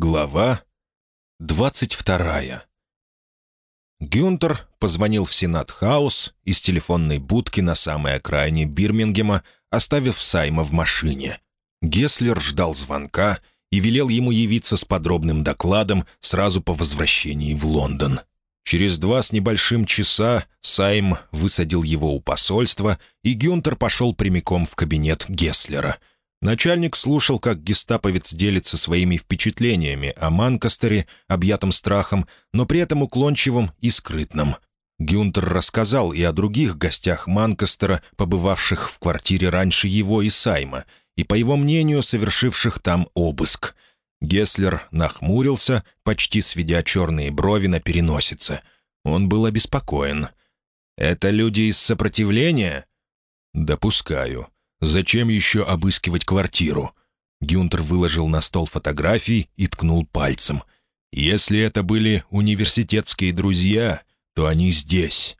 Глава двадцать вторая. Гюнтер позвонил в Сенат Хаус из телефонной будки на самой окраине Бирмингема, оставив Сайма в машине. Геслер ждал звонка и велел ему явиться с подробным докладом сразу по возвращении в Лондон. Через два с небольшим часа Сайм высадил его у посольства, и Гюнтер пошел прямиком в кабинет Геслера — Начальник слушал, как гестаповец делится своими впечатлениями о Манкастере, объятом страхом, но при этом уклончивым и скрытным. Гюнтер рассказал и о других гостях Манкастера, побывавших в квартире раньше его и Сайма, и, по его мнению, совершивших там обыск. Геслер нахмурился, почти сведя черные брови на переносице. Он был обеспокоен. «Это люди из сопротивления?» «Допускаю. Зачем еще обыскивать квартиру?» Гюнтер выложил на стол фотографии и ткнул пальцем. «Если это были университетские друзья, то они здесь».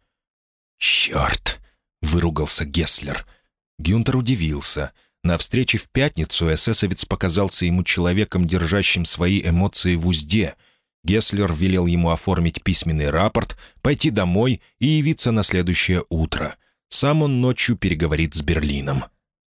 «Черт!» — выругался Гесслер. Гюнтер удивился. На встрече в пятницу эсэсовец показался ему человеком, держащим свои эмоции в узде. Гесслер велел ему оформить письменный рапорт, пойти домой и явиться на следующее утро. Сам он ночью переговорит с Берлином.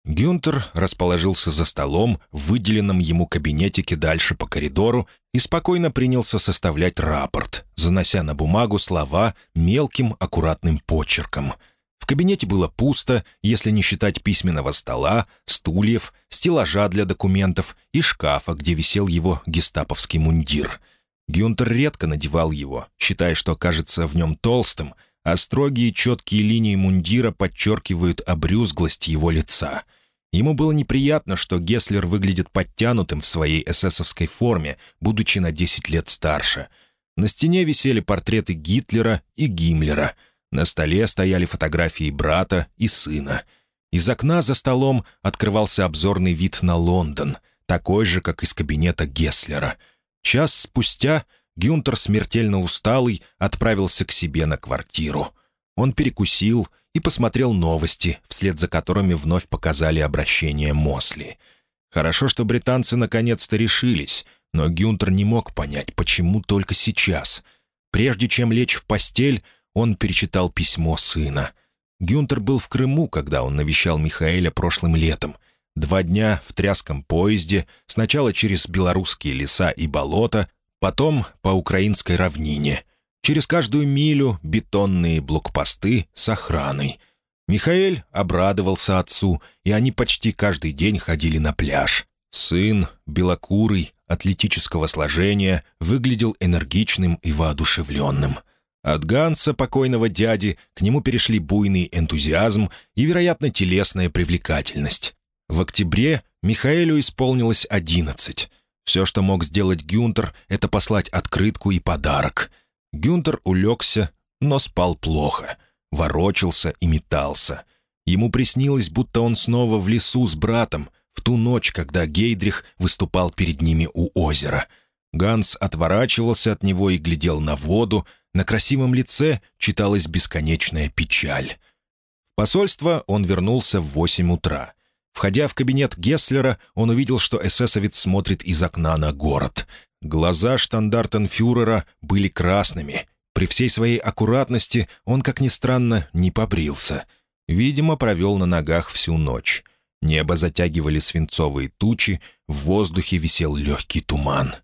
Гюнтер расположился за столом в выделенном ему кабинетике дальше по коридору и спокойно принялся составлять рапорт, занося на бумагу слова мелким аккуратным почерком. В кабинете было пусто, если не считать письменного стола, стульев, стеллажа для документов и шкафа, где висел его гестаповский мундир. Гюнтер редко надевал его, считая, что кажется в нем толстым — а строгие четкие линии мундира подчеркивают обрюзглость его лица. Ему было неприятно, что Гесслер выглядит подтянутым в своей эсэсовской форме, будучи на 10 лет старше. На стене висели портреты Гитлера и Гиммлера. На столе стояли фотографии брата и сына. Из окна за столом открывался обзорный вид на Лондон, такой же, как из кабинета Гесслера. Час спустя Гюнтер, смертельно усталый, отправился к себе на квартиру. Он перекусил и посмотрел новости, вслед за которыми вновь показали обращение Мосли. Хорошо, что британцы наконец-то решились, но Гюнтер не мог понять, почему только сейчас. Прежде чем лечь в постель, он перечитал письмо сына. Гюнтер был в Крыму, когда он навещал Михаэля прошлым летом. Два дня в тряском поезде, сначала через белорусские леса и болота, потом по украинской равнине. Через каждую милю бетонные блокпосты с охраной. Михаэль обрадовался отцу, и они почти каждый день ходили на пляж. Сын, белокурый, атлетического сложения, выглядел энергичным и воодушевленным. От Ганса, покойного дяди, к нему перешли буйный энтузиазм и, вероятно, телесная привлекательность. В октябре Михаэлю исполнилось одиннадцать — все, что мог сделать Гюнтер, это послать открытку и подарок. Гюнтер улегся, но спал плохо, ворочался и метался. Ему приснилось, будто он снова в лесу с братом, в ту ночь, когда Гейдрих выступал перед ними у озера. Ганс отворачивался от него и глядел на воду, на красивом лице читалась бесконечная печаль. В посольство он вернулся в восемь утра — Входя в кабинет Гесслера, он увидел, что эсэсовец смотрит из окна на город. Глаза штандартенфюрера были красными. При всей своей аккуратности он, как ни странно, не побрился. Видимо, провел на ногах всю ночь. Небо затягивали свинцовые тучи, в воздухе висел легкий туман.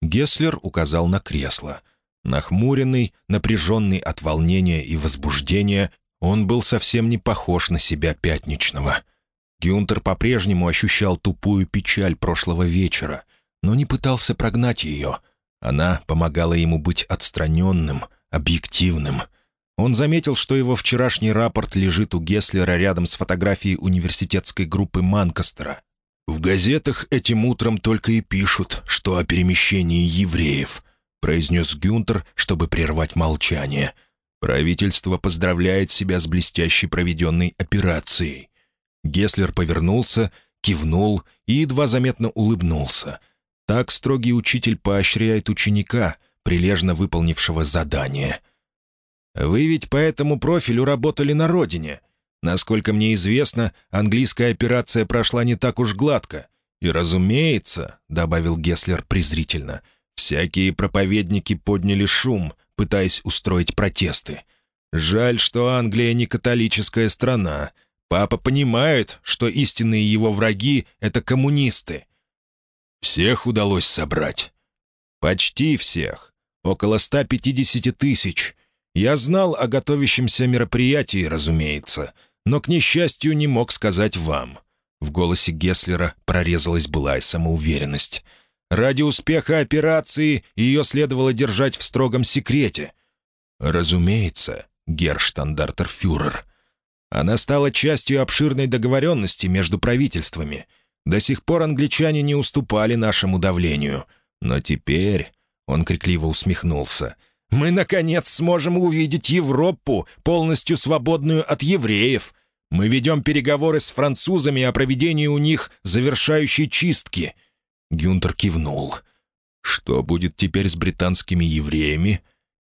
Гесслер указал на кресло. Нахмуренный, напряженный от волнения и возбуждения, он был совсем не похож на себя пятничного — Гюнтер по-прежнему ощущал тупую печаль прошлого вечера, но не пытался прогнать ее. Она помогала ему быть отстраненным, объективным. Он заметил, что его вчерашний рапорт лежит у Гесслера рядом с фотографией университетской группы Манкастера. «В газетах этим утром только и пишут, что о перемещении евреев», произнес Гюнтер, чтобы прервать молчание. «Правительство поздравляет себя с блестящей проведенной операцией. Геслер повернулся, кивнул и едва заметно улыбнулся. Так строгий учитель поощряет ученика, прилежно выполнившего задание. «Вы ведь по этому профилю работали на родине. Насколько мне известно, английская операция прошла не так уж гладко. И, разумеется, — добавил Гесслер презрительно, — всякие проповедники подняли шум, пытаясь устроить протесты. Жаль, что Англия не католическая страна. Папа понимает, что истинные его враги — это коммунисты. Всех удалось собрать. Почти всех. Около 150 тысяч. Я знал о готовящемся мероприятии, разумеется, но, к несчастью, не мог сказать вам. В голосе Гесслера прорезалась былая самоуверенность. Ради успеха операции ее следовало держать в строгом секрете. Разумеется, герштандартерфюрер. Она стала частью обширной договоренности между правительствами. До сих пор англичане не уступали нашему давлению. Но теперь... Он крикливо усмехнулся. «Мы, наконец, сможем увидеть Европу, полностью свободную от евреев. Мы ведем переговоры с французами о проведении у них завершающей чистки». Гюнтер кивнул. «Что будет теперь с британскими евреями?»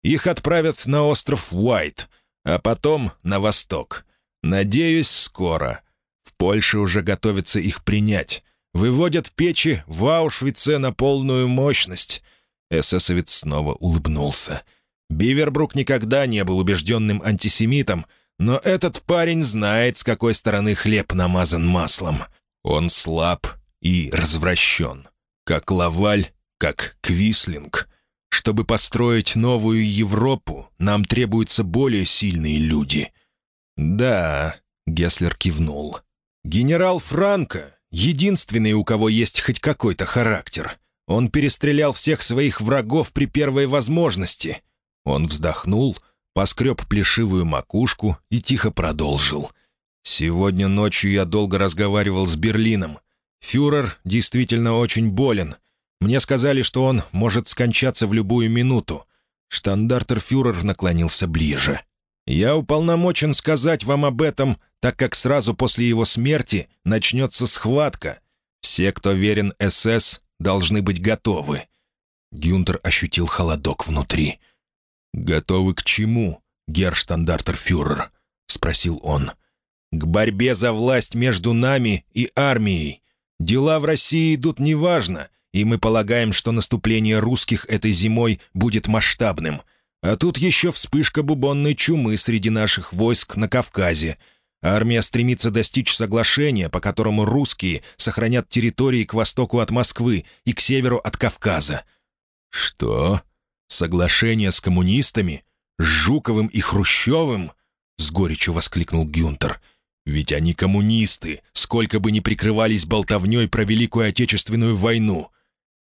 «Их отправят на остров Уайт, а потом на восток. Надеюсь, скоро. В Польше уже готовятся их принять. Выводят печи в Аушвице на полную мощность». Эсэсовец снова улыбнулся. Бивербрук никогда не был убежденным антисемитом, но этот парень знает, с какой стороны хлеб намазан маслом. Он слаб и развращен. Как Лаваль, как Квислинг. Чтобы построить новую Европу, нам требуются более сильные люди. «Да», — Гесслер кивнул. «Генерал Франко — единственный, у кого есть хоть какой-то характер. Он перестрелял всех своих врагов при первой возможности». Он вздохнул — поскреб плешивую макушку и тихо продолжил. «Сегодня ночью я долго разговаривал с Берлином. Фюрер действительно очень болен. Мне сказали, что он может скончаться в любую минуту. Штандартерфюрер наклонился ближе. «Я уполномочен сказать вам об этом, так как сразу после его смерти начнется схватка. Все, кто верен СС, должны быть готовы». Гюнтер ощутил холодок внутри. «Готовы к чему, герштандартер-фюрер?» — спросил он. «К борьбе за власть между нами и армией. Дела в России идут неважно, и мы полагаем, что наступление русских этой зимой будет масштабным. А тут еще вспышка бубонной чумы среди наших войск на Кавказе. Армия стремится достичь соглашения, по которому русские сохранят территории к востоку от Москвы и к северу от Кавказа». «Что?» «Соглашение с коммунистами? С Жуковым и Хрущевым?» — с горечью воскликнул Гюнтер. «Ведь они коммунисты, сколько бы ни прикрывались болтовней про Великую Отечественную войну».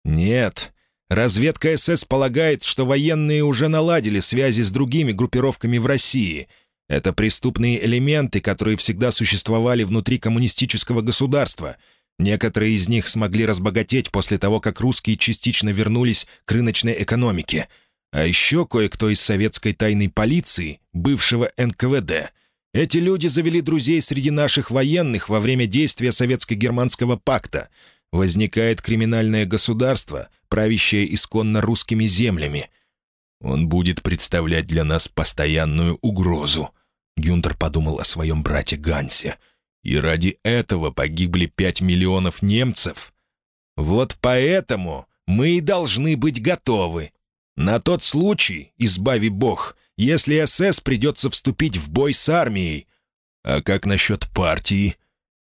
«Нет, разведка СС полагает, что военные уже наладили связи с другими группировками в России. Это преступные элементы, которые всегда существовали внутри коммунистического государства — Некоторые из них смогли разбогатеть после того, как русские частично вернулись к рыночной экономике. А еще кое-кто из советской тайной полиции, бывшего НКВД. Эти люди завели друзей среди наших военных во время действия Советско-Германского пакта. Возникает криминальное государство, правящее исконно русскими землями. Он будет представлять для нас постоянную угрозу. Гюнтер подумал о своем брате Гансе — и ради этого погибли пять миллионов немцев. Вот поэтому мы и должны быть готовы. На тот случай, избави Бог, если СС придется вступить в бой с армией. А как насчет партии?»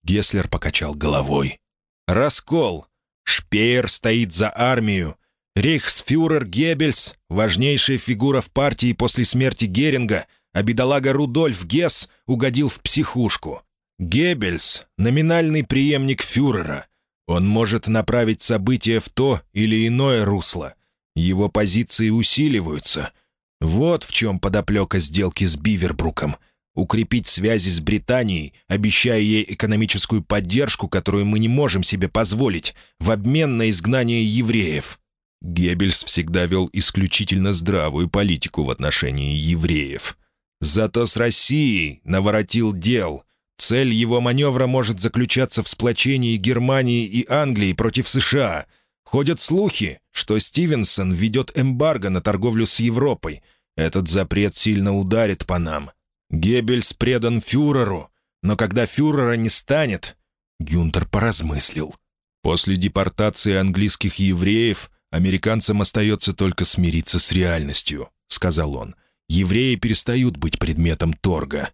Гесслер покачал головой. «Раскол. Шпеер стоит за армию. Рейхсфюрер Геббельс, важнейшая фигура в партии после смерти Геринга, а бедолага Рудольф Гесс угодил в психушку. Геббельс — номинальный преемник фюрера. Он может направить события в то или иное русло. Его позиции усиливаются. Вот в чем подоплека сделки с Бивербруком. Укрепить связи с Британией, обещая ей экономическую поддержку, которую мы не можем себе позволить, в обмен на изгнание евреев. Геббельс всегда вел исключительно здравую политику в отношении евреев. Зато с Россией наворотил дел — Цель его маневра может заключаться в сплочении Германии и Англии против США. Ходят слухи, что Стивенсон ведет эмбарго на торговлю с Европой. Этот запрет сильно ударит по нам. Геббельс предан фюреру, но когда фюрера не станет... Гюнтер поразмыслил. После депортации английских евреев американцам остается только смириться с реальностью», — сказал он. «Евреи перестают быть предметом торга.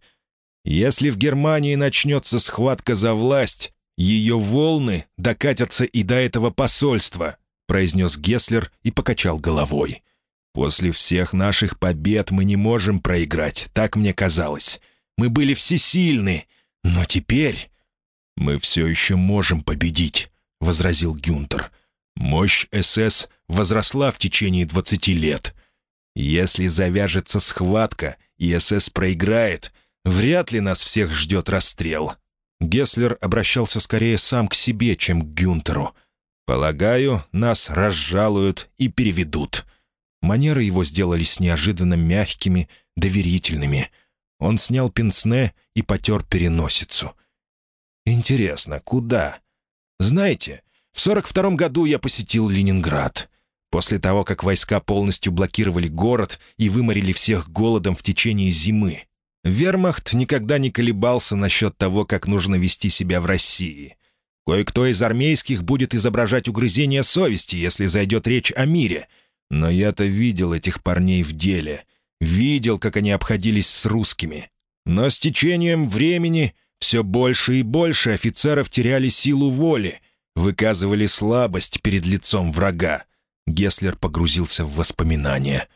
Если в Германии начнется схватка за власть, ее волны докатятся и до этого посольства», — произнес Гесслер и покачал головой. «После всех наших побед мы не можем проиграть, так мне казалось. Мы были всесильны, но теперь...» «Мы все еще можем победить», — возразил Гюнтер. «Мощь СС возросла в течение двадцати лет. Если завяжется схватка и СС проиграет, вряд ли нас всех ждет расстрел». Гесслер обращался скорее сам к себе, чем к Гюнтеру. «Полагаю, нас разжалуют и переведут». Манеры его сделались неожиданно мягкими, доверительными. Он снял пенсне и потер переносицу. «Интересно, куда?» «Знаете, в 42 году я посетил Ленинград. После того, как войска полностью блокировали город и выморили всех голодом в течение зимы, Вермахт никогда не колебался насчет того, как нужно вести себя в России. Кое-кто из армейских будет изображать угрызение совести, если зайдет речь о мире. Но я-то видел этих парней в деле. Видел, как они обходились с русскими. Но с течением времени все больше и больше офицеров теряли силу воли, выказывали слабость перед лицом врага. Гесслер погрузился в воспоминания.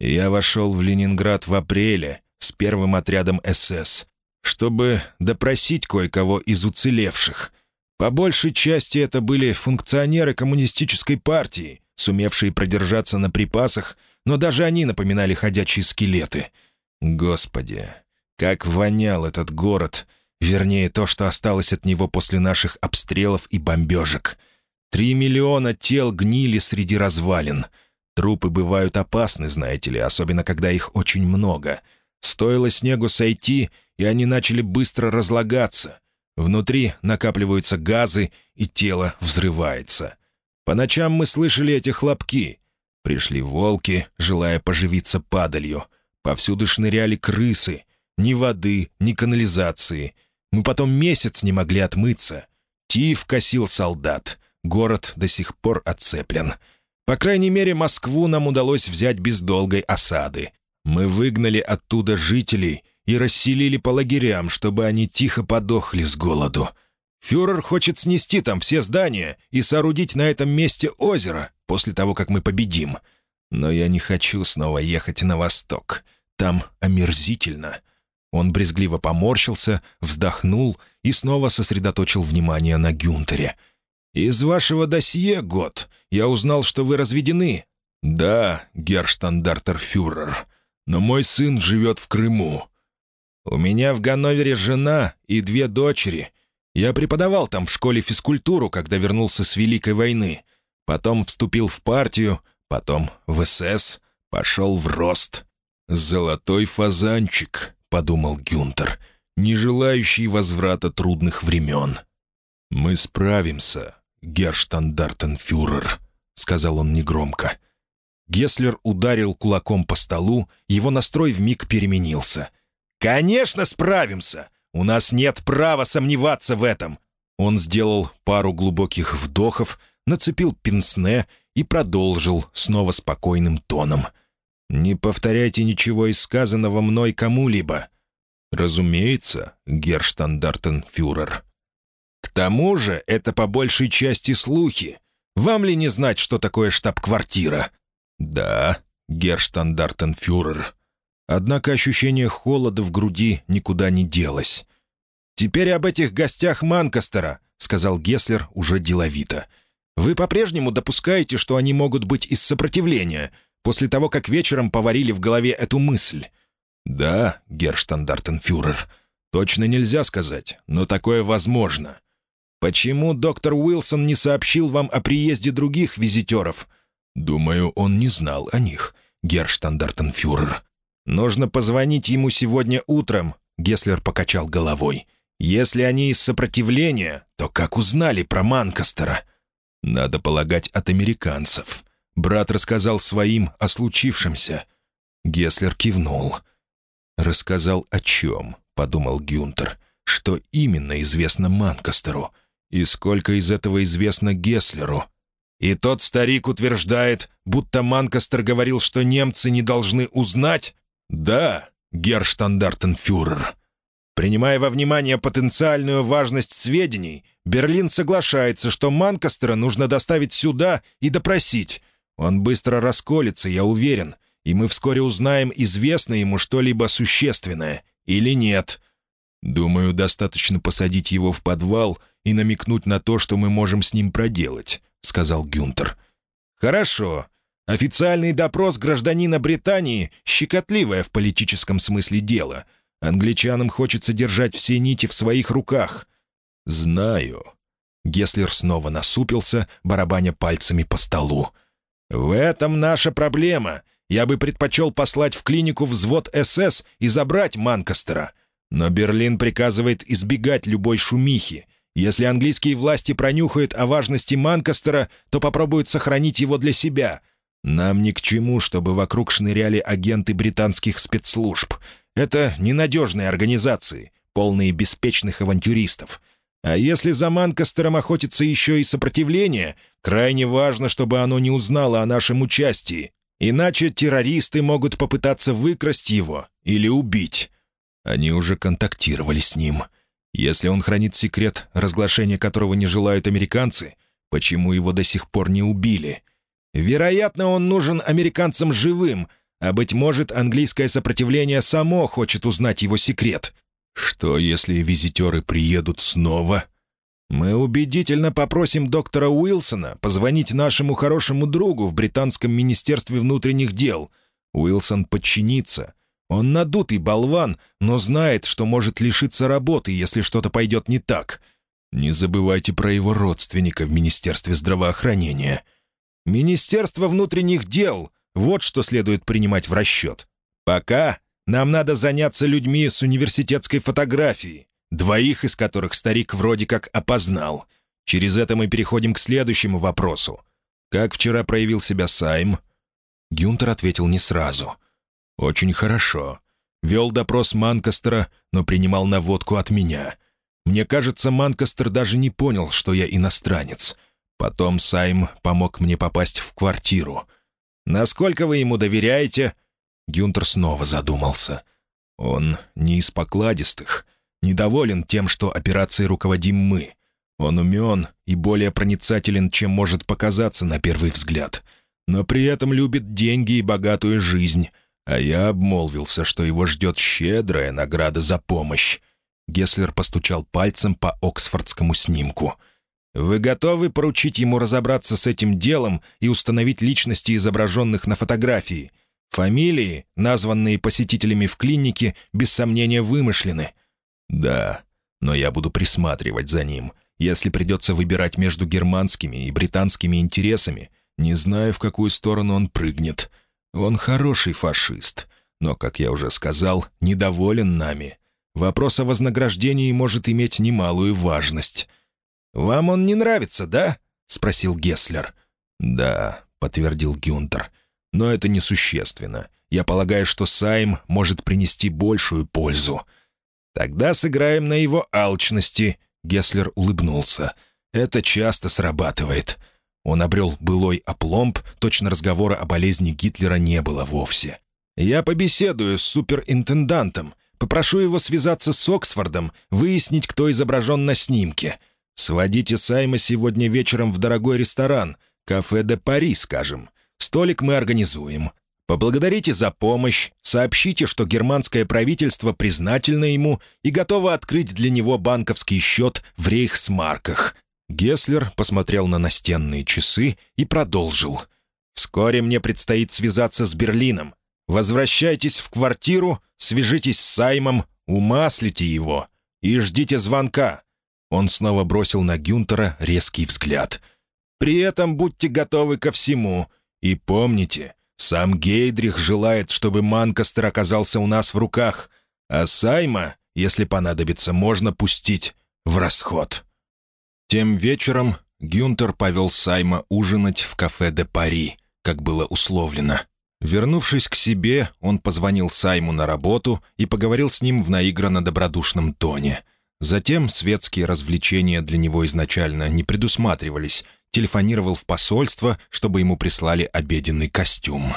«Я вошел в Ленинград в апреле с первым отрядом СС, чтобы допросить кое-кого из уцелевших. По большей части это были функционеры коммунистической партии, сумевшие продержаться на припасах, но даже они напоминали ходячие скелеты. Господи, как вонял этот город, вернее, то, что осталось от него после наших обстрелов и бомбежек. Три миллиона тел гнили среди развалин. Трупы бывают опасны, знаете ли, особенно когда их очень много — Стоило снегу сойти, и они начали быстро разлагаться. Внутри накапливаются газы, и тело взрывается. По ночам мы слышали эти хлопки. Пришли волки, желая поживиться падалью. Повсюду шныряли крысы. Ни воды, ни канализации. Мы потом месяц не могли отмыться. Тиф косил солдат. Город до сих пор оцеплен. По крайней мере, Москву нам удалось взять без долгой осады. Мы выгнали оттуда жителей и расселили по лагерям, чтобы они тихо подохли с голоду. Фюрер хочет снести там все здания и соорудить на этом месте озеро после того, как мы победим. Но я не хочу снова ехать на восток. Там омерзительно». Он брезгливо поморщился, вздохнул и снова сосредоточил внимание на Гюнтере. «Из вашего досье, год, я узнал, что вы разведены». «Да, герштандартерфюрер но мой сын живет в Крыму. У меня в Ганновере жена и две дочери. Я преподавал там в школе физкультуру, когда вернулся с Великой войны. Потом вступил в партию, потом в СС, пошел в рост. «Золотой фазанчик», — подумал Гюнтер, не желающий возврата трудных времен. «Мы справимся, герштандартенфюрер», — сказал он негромко. Геслер ударил кулаком по столу, его настрой вмиг переменился. «Конечно справимся! У нас нет права сомневаться в этом!» Он сделал пару глубоких вдохов, нацепил пенсне и продолжил снова спокойным тоном. «Не повторяйте ничего из сказанного мной кому-либо». «Разумеется, герштандартенфюрер». «К тому же это по большей части слухи. Вам ли не знать, что такое штаб-квартира?» «Да, герштандартенфюрер». Однако ощущение холода в груди никуда не делось. «Теперь об этих гостях Манкастера», — сказал Гесслер уже деловито. «Вы по-прежнему допускаете, что они могут быть из сопротивления, после того, как вечером поварили в голове эту мысль?» «Да, герштандартенфюрер. Точно нельзя сказать, но такое возможно». «Почему доктор Уилсон не сообщил вам о приезде других визитеров?» «Думаю, он не знал о них, герштандартенфюрер». «Нужно позвонить ему сегодня утром», — Геслер покачал головой. «Если они из сопротивления, то как узнали про Манкастера?» «Надо полагать от американцев». Брат рассказал своим о случившемся. Геслер кивнул. «Рассказал о чем?» — подумал Гюнтер. «Что именно известно Манкастеру? И сколько из этого известно Гесслеру? И тот старик утверждает, будто Манкастер говорил, что немцы не должны узнать? Да, герштандартенфюрер. Принимая во внимание потенциальную важность сведений, Берлин соглашается, что Манкастера нужно доставить сюда и допросить. Он быстро расколется, я уверен, и мы вскоре узнаем, известно ему что-либо существенное или нет. Думаю, достаточно посадить его в подвал и намекнуть на то, что мы можем с ним проделать», — сказал Гюнтер. «Хорошо. Официальный допрос гражданина Британии — щекотливое в политическом смысле дело. Англичанам хочется держать все нити в своих руках». «Знаю». Геслер снова насупился, барабаня пальцами по столу. «В этом наша проблема. Я бы предпочел послать в клинику взвод СС и забрать Манкастера. Но Берлин приказывает избегать любой шумихи. Если английские власти пронюхают о важности Манкастера, то попробуют сохранить его для себя. Нам ни к чему, чтобы вокруг шныряли агенты британских спецслужб. Это ненадежные организации, полные беспечных авантюристов. А если за Манкастером охотится еще и сопротивление, крайне важно, чтобы оно не узнало о нашем участии. Иначе террористы могут попытаться выкрасть его или убить. Они уже контактировали с ним. Если он хранит секрет, разглашение которого не желают американцы, почему его до сих пор не убили? Вероятно, он нужен американцам живым, а, быть может, английское сопротивление само хочет узнать его секрет. Что, если визитеры приедут снова? Мы убедительно попросим доктора Уилсона позвонить нашему хорошему другу в британском министерстве внутренних дел. Уилсон подчинится, он надутый болван, но знает, что может лишиться работы, если что-то пойдет не так. Не забывайте про его родственника в Министерстве здравоохранения. Министерство внутренних дел — вот что следует принимать в расчет. Пока нам надо заняться людьми с университетской фотографией, двоих из которых старик вроде как опознал. Через это мы переходим к следующему вопросу. Как вчера проявил себя Сайм? Гюнтер ответил не сразу — «Очень хорошо. Вел допрос Манкастера, но принимал наводку от меня. Мне кажется, Манкастер даже не понял, что я иностранец. Потом Сайм помог мне попасть в квартиру. Насколько вы ему доверяете?» Гюнтер снова задумался. «Он не из покладистых, недоволен тем, что операцией руководим мы. Он умен и более проницателен, чем может показаться на первый взгляд, но при этом любит деньги и богатую жизнь» а я обмолвился, что его ждет щедрая награда за помощь. Геслер постучал пальцем по оксфордскому снимку. «Вы готовы поручить ему разобраться с этим делом и установить личности изображенных на фотографии? Фамилии, названные посетителями в клинике, без сомнения вымышлены». «Да, но я буду присматривать за ним. Если придется выбирать между германскими и британскими интересами, не знаю, в какую сторону он прыгнет. Он хороший фашист, но, как я уже сказал, недоволен нами. Вопрос о вознаграждении может иметь немалую важность. «Вам он не нравится, да?» — спросил Гесслер. «Да», — подтвердил Гюнтер. «Но это несущественно. Я полагаю, что Сайм может принести большую пользу». «Тогда сыграем на его алчности», — Гесслер улыбнулся. «Это часто срабатывает. Он обрел былой опломб, точно разговора о болезни Гитлера не было вовсе. «Я побеседую с суперинтендантом, попрошу его связаться с Оксфордом, выяснить, кто изображен на снимке. Сводите Сайма сегодня вечером в дорогой ресторан, кафе де Пари, скажем. Столик мы организуем. Поблагодарите за помощь, сообщите, что германское правительство признательно ему и готово открыть для него банковский счет в рейхсмарках. Геслер посмотрел на настенные часы и продолжил. «Вскоре мне предстоит связаться с Берлином. Возвращайтесь в квартиру, свяжитесь с Саймом, умаслите его и ждите звонка». Он снова бросил на Гюнтера резкий взгляд. «При этом будьте готовы ко всему. И помните, сам Гейдрих желает, чтобы Манкастер оказался у нас в руках, а Сайма, если понадобится, можно пустить в расход». Тем вечером Гюнтер повел Сайма ужинать в кафе «Де Пари», как было условлено. Вернувшись к себе, он позвонил Сайму на работу и поговорил с ним в наигранно добродушном тоне. Затем светские развлечения для него изначально не предусматривались. Телефонировал в посольство, чтобы ему прислали обеденный костюм.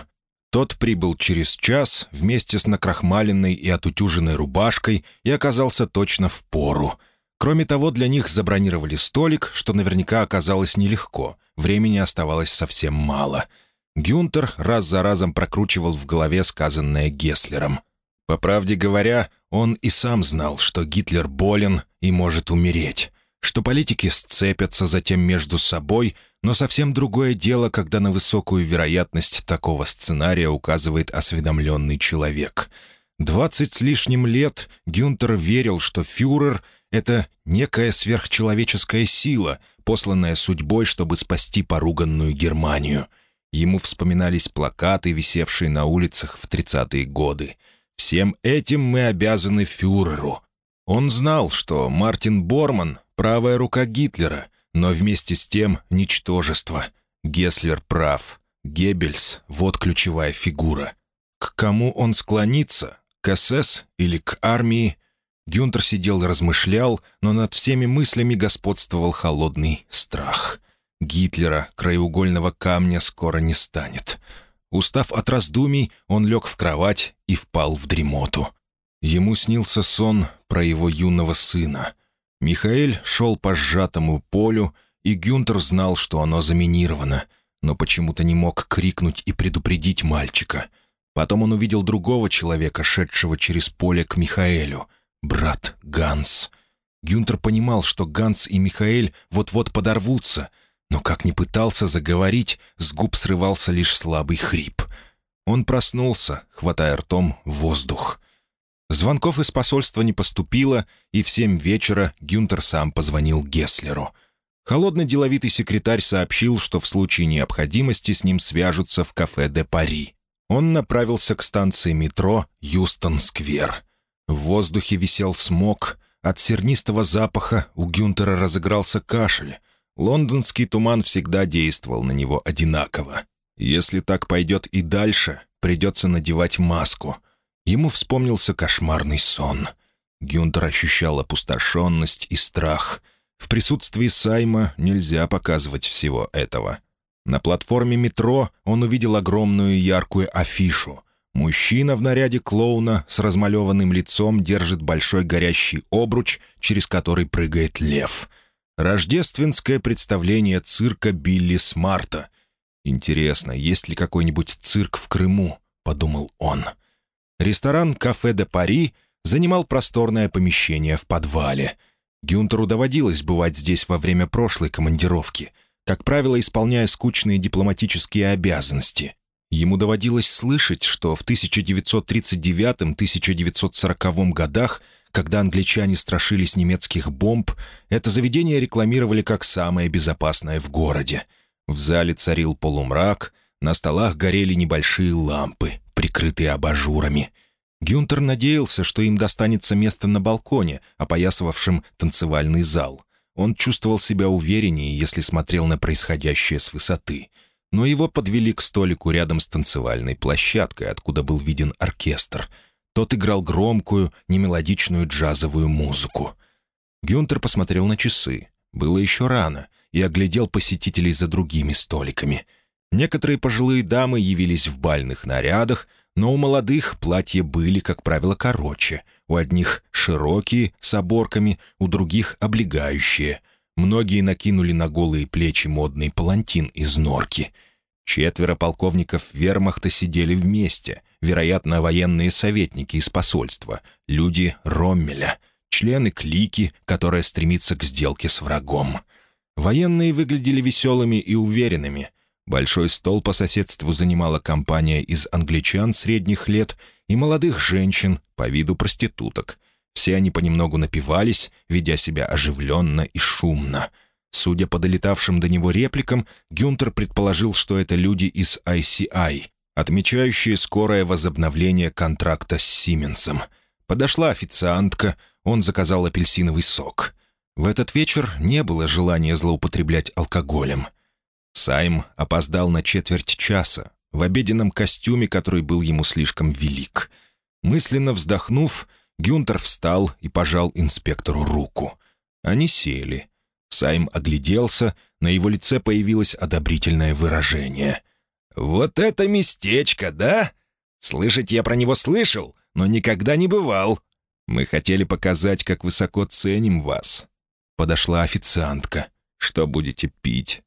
Тот прибыл через час вместе с накрахмаленной и отутюженной рубашкой и оказался точно в пору. Кроме того, для них забронировали столик, что наверняка оказалось нелегко. Времени оставалось совсем мало. Гюнтер раз за разом прокручивал в голове сказанное Гесслером. По правде говоря, он и сам знал, что Гитлер болен и может умереть, что политики сцепятся затем между собой — но совсем другое дело, когда на высокую вероятность такого сценария указывает осведомленный человек. Двадцать с лишним лет Гюнтер верил, что фюрер — это некая сверхчеловеческая сила, посланная судьбой, чтобы спасти поруганную Германию. Ему вспоминались плакаты, висевшие на улицах в тридцатые годы. «Всем этим мы обязаны фюреру». Он знал, что Мартин Борман — правая рука Гитлера — но вместе с тем ничтожество. Геслер прав. Геббельс — вот ключевая фигура. К кому он склонится? К СС или к армии? Гюнтер сидел и размышлял, но над всеми мыслями господствовал холодный страх. Гитлера, краеугольного камня, скоро не станет. Устав от раздумий, он лег в кровать и впал в дремоту. Ему снился сон про его юного сына — Михаэль шел по сжатому полю, и Гюнтер знал, что оно заминировано, но почему-то не мог крикнуть и предупредить мальчика. Потом он увидел другого человека, шедшего через поле к Михаэлю. Брат Ганс. Гюнтер понимал, что Ганс и Михаэль вот-вот подорвутся, но как ни пытался заговорить, с губ срывался лишь слабый хрип. Он проснулся, хватая ртом воздух. Звонков из посольства не поступило, и в семь вечера Гюнтер сам позвонил Гесслеру. Холодный деловитый секретарь сообщил, что в случае необходимости с ним свяжутся в кафе «Де Пари». Он направился к станции метро «Юстон-сквер». В воздухе висел смог, от сернистого запаха у Гюнтера разыгрался кашель. Лондонский туман всегда действовал на него одинаково. Если так пойдет и дальше, придется надевать маску — Ему вспомнился кошмарный сон. Гюнтер ощущал опустошенность и страх. В присутствии Сайма нельзя показывать всего этого. На платформе метро он увидел огромную яркую афишу. Мужчина в наряде клоуна с размалеванным лицом держит большой горящий обруч, через который прыгает лев. Рождественское представление цирка Билли Смарта. «Интересно, есть ли какой-нибудь цирк в Крыму?» — подумал он. — Ресторан «Кафе де Пари» занимал просторное помещение в подвале. Гюнтеру доводилось бывать здесь во время прошлой командировки, как правило, исполняя скучные дипломатические обязанности. Ему доводилось слышать, что в 1939-1940 годах, когда англичане страшились немецких бомб, это заведение рекламировали как самое безопасное в городе. В зале царил полумрак, на столах горели небольшие лампы прикрытые абажурами. Гюнтер надеялся, что им достанется место на балконе, опоясывавшем танцевальный зал. Он чувствовал себя увереннее, если смотрел на происходящее с высоты. Но его подвели к столику рядом с танцевальной площадкой, откуда был виден оркестр. Тот играл громкую, немелодичную джазовую музыку. Гюнтер посмотрел на часы. Было еще рано, и оглядел посетителей за другими столиками — Некоторые пожилые дамы явились в бальных нарядах, но у молодых платья были, как правило, короче. У одних широкие, с оборками, у других облегающие. Многие накинули на голые плечи модный палантин из норки. Четверо полковников вермахта сидели вместе, вероятно, военные советники из посольства, люди Роммеля, члены клики, которая стремится к сделке с врагом. Военные выглядели веселыми и уверенными — Большой стол по соседству занимала компания из англичан средних лет и молодых женщин, по виду проституток. Все они понемногу напивались, ведя себя оживленно и шумно. Судя по долетавшим до него репликам, Гюнтер предположил, что это люди из ICI, отмечающие скорое возобновление контракта с Сименсом. Подошла официантка, он заказал апельсиновый сок. В этот вечер не было желания злоупотреблять алкоголем — Сайм опоздал на четверть часа, в обеденном костюме, который был ему слишком велик. Мысленно вздохнув, Гюнтер встал и пожал инспектору руку. Они сели. Сайм огляделся, на его лице появилось одобрительное выражение. «Вот это местечко, да? Слышать я про него слышал, но никогда не бывал. Мы хотели показать, как высоко ценим вас». Подошла официантка. «Что будете пить?»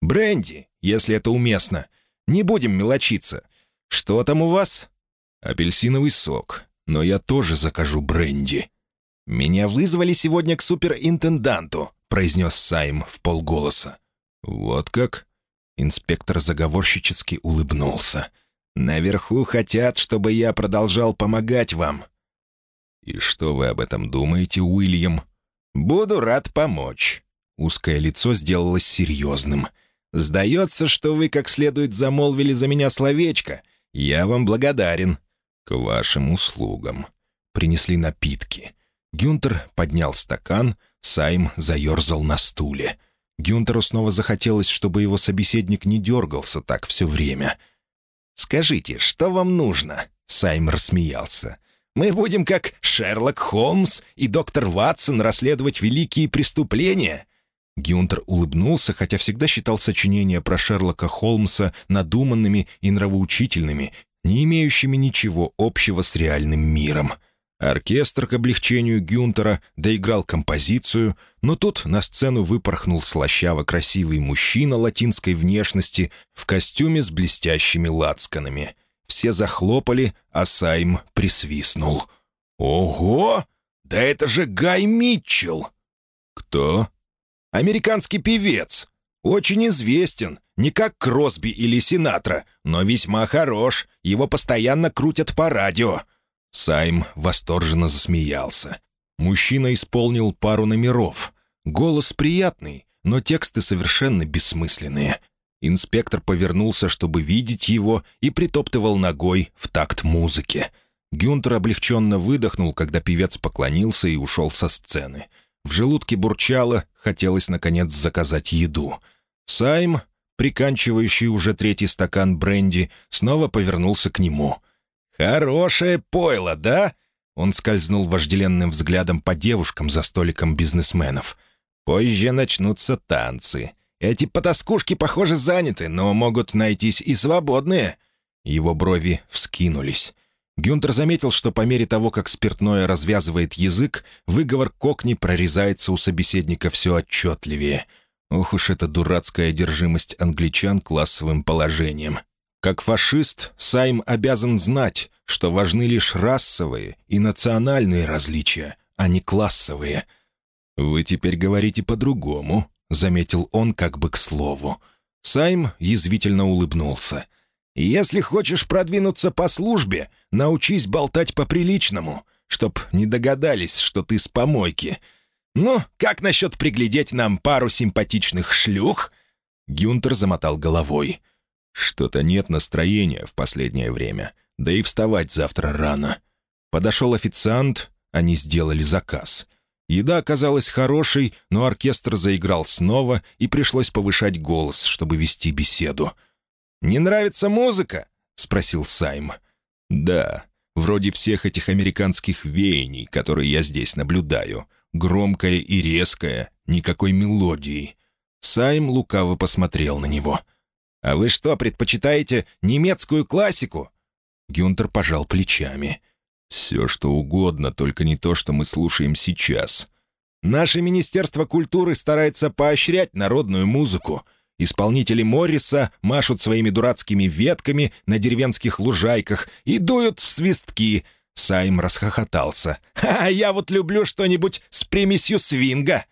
«Бренди, если это уместно. Не будем мелочиться. Что там у вас?» «Апельсиновый сок. Но я тоже закажу бренди». «Меня вызвали сегодня к суперинтенданту», — произнес Сайм в полголоса. «Вот как?» Инспектор заговорщически улыбнулся. «Наверху хотят, чтобы я продолжал помогать вам». «И что вы об этом думаете, Уильям?» «Буду рад помочь». Узкое лицо сделалось серьезным. «Сдается, что вы как следует замолвили за меня словечко. Я вам благодарен». «К вашим услугам». Принесли напитки. Гюнтер поднял стакан, Сайм заерзал на стуле. Гюнтеру снова захотелось, чтобы его собеседник не дергался так все время. «Скажите, что вам нужно?» — Сайм рассмеялся. «Мы будем как Шерлок Холмс и доктор Ватсон расследовать великие преступления?» Гюнтер улыбнулся, хотя всегда считал сочинения про Шерлока Холмса надуманными и нравоучительными, не имеющими ничего общего с реальным миром — Оркестр к облегчению Гюнтера доиграл композицию, но тут на сцену выпорхнул слащаво-красивый мужчина латинской внешности в костюме с блестящими лацканами. Все захлопали, а Сайм присвистнул. «Ого! Да это же Гай Митчелл!» «Кто?» «Американский певец. Очень известен. Не как Кросби или Синатра, но весьма хорош. Его постоянно крутят по радио. Сайм восторженно засмеялся. Мужчина исполнил пару номеров. Голос приятный, но тексты совершенно бессмысленные. Инспектор повернулся, чтобы видеть его, и притоптывал ногой в такт музыки. Гюнтер облегченно выдохнул, когда певец поклонился и ушел со сцены. В желудке бурчало, хотелось, наконец, заказать еду. Сайм, приканчивающий уже третий стакан бренди, снова повернулся к нему — «Хорошее пойло, да?» Он скользнул вожделенным взглядом по девушкам за столиком бизнесменов. «Позже начнутся танцы. Эти потаскушки, похоже, заняты, но могут найтись и свободные». Его брови вскинулись. Гюнтер заметил, что по мере того, как спиртное развязывает язык, выговор кокни прорезается у собеседника все отчетливее. Ох уж эта дурацкая одержимость англичан классовым положением. Как фашист, Сайм обязан знать, что важны лишь расовые и национальные различия, а не классовые. «Вы теперь говорите по-другому», — заметил он как бы к слову. Сайм язвительно улыбнулся. «Если хочешь продвинуться по службе, научись болтать по-приличному, чтоб не догадались, что ты с помойки. Ну, как насчет приглядеть нам пару симпатичных шлюх?» Гюнтер замотал головой. Что-то нет настроения в последнее время, да и вставать завтра рано. Подошел официант, они сделали заказ. Еда оказалась хорошей, но оркестр заиграл снова, и пришлось повышать голос, чтобы вести беседу. «Не нравится музыка?» — спросил Сайм. «Да, вроде всех этих американских веяний, которые я здесь наблюдаю. Громкая и резкая, никакой мелодии». Сайм лукаво посмотрел на него — «А вы что, предпочитаете немецкую классику?» Гюнтер пожал плечами. «Все, что угодно, только не то, что мы слушаем сейчас. Наше Министерство культуры старается поощрять народную музыку. Исполнители Морриса машут своими дурацкими ветками на деревенских лужайках и дуют в свистки». Сайм расхохотался. «А я вот люблю что-нибудь с примесью свинга».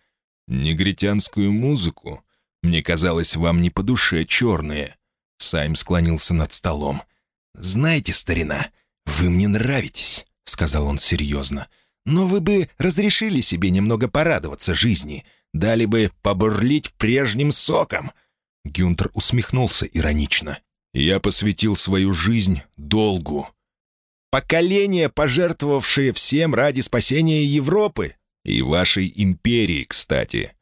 «Негритянскую музыку?» Мне казалось, вам не по душе черные». Сайм склонился над столом. «Знаете, старина, вы мне нравитесь», — сказал он серьезно. «Но вы бы разрешили себе немного порадоваться жизни, дали бы побурлить прежним соком». Гюнтер усмехнулся иронично. «Я посвятил свою жизнь долгу». «Поколение, пожертвовавшее всем ради спасения Европы и вашей империи, кстати.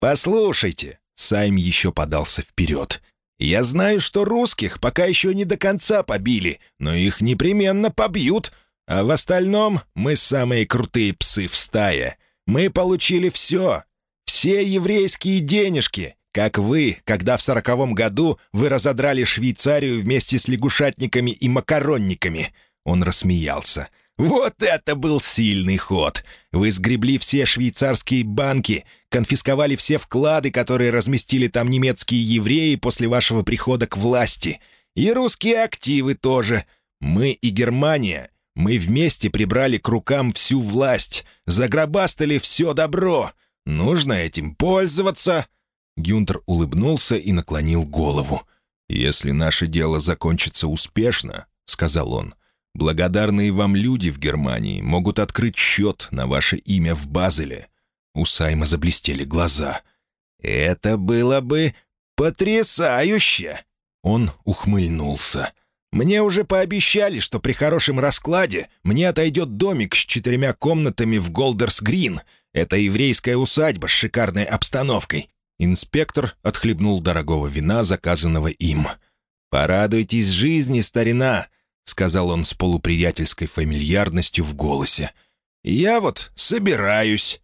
Послушайте, Сайм еще подался вперед. «Я знаю, что русских пока еще не до конца побили, но их непременно побьют. А в остальном мы самые крутые псы в стае. Мы получили все. Все еврейские денежки, как вы, когда в сороковом году вы разодрали Швейцарию вместе с лягушатниками и макаронниками». Он рассмеялся. «Вот это был сильный ход! Вы сгребли все швейцарские банки, конфисковали все вклады, которые разместили там немецкие евреи после вашего прихода к власти. И русские активы тоже. Мы и Германия. Мы вместе прибрали к рукам всю власть, загробастали все добро. Нужно этим пользоваться». Гюнтер улыбнулся и наклонил голову. «Если наше дело закончится успешно», — сказал он, — «благодарные вам люди в Германии могут открыть счет на ваше имя в Базеле». У Сайма заблестели глаза. «Это было бы потрясающе!» Он ухмыльнулся. «Мне уже пообещали, что при хорошем раскладе мне отойдет домик с четырьмя комнатами в Голдерс-Грин. Это еврейская усадьба с шикарной обстановкой. Инспектор отхлебнул дорогого вина, заказанного им. «Порадуйтесь жизни, старина!» — сказал он с полуприятельской фамильярностью в голосе. «Я вот собираюсь».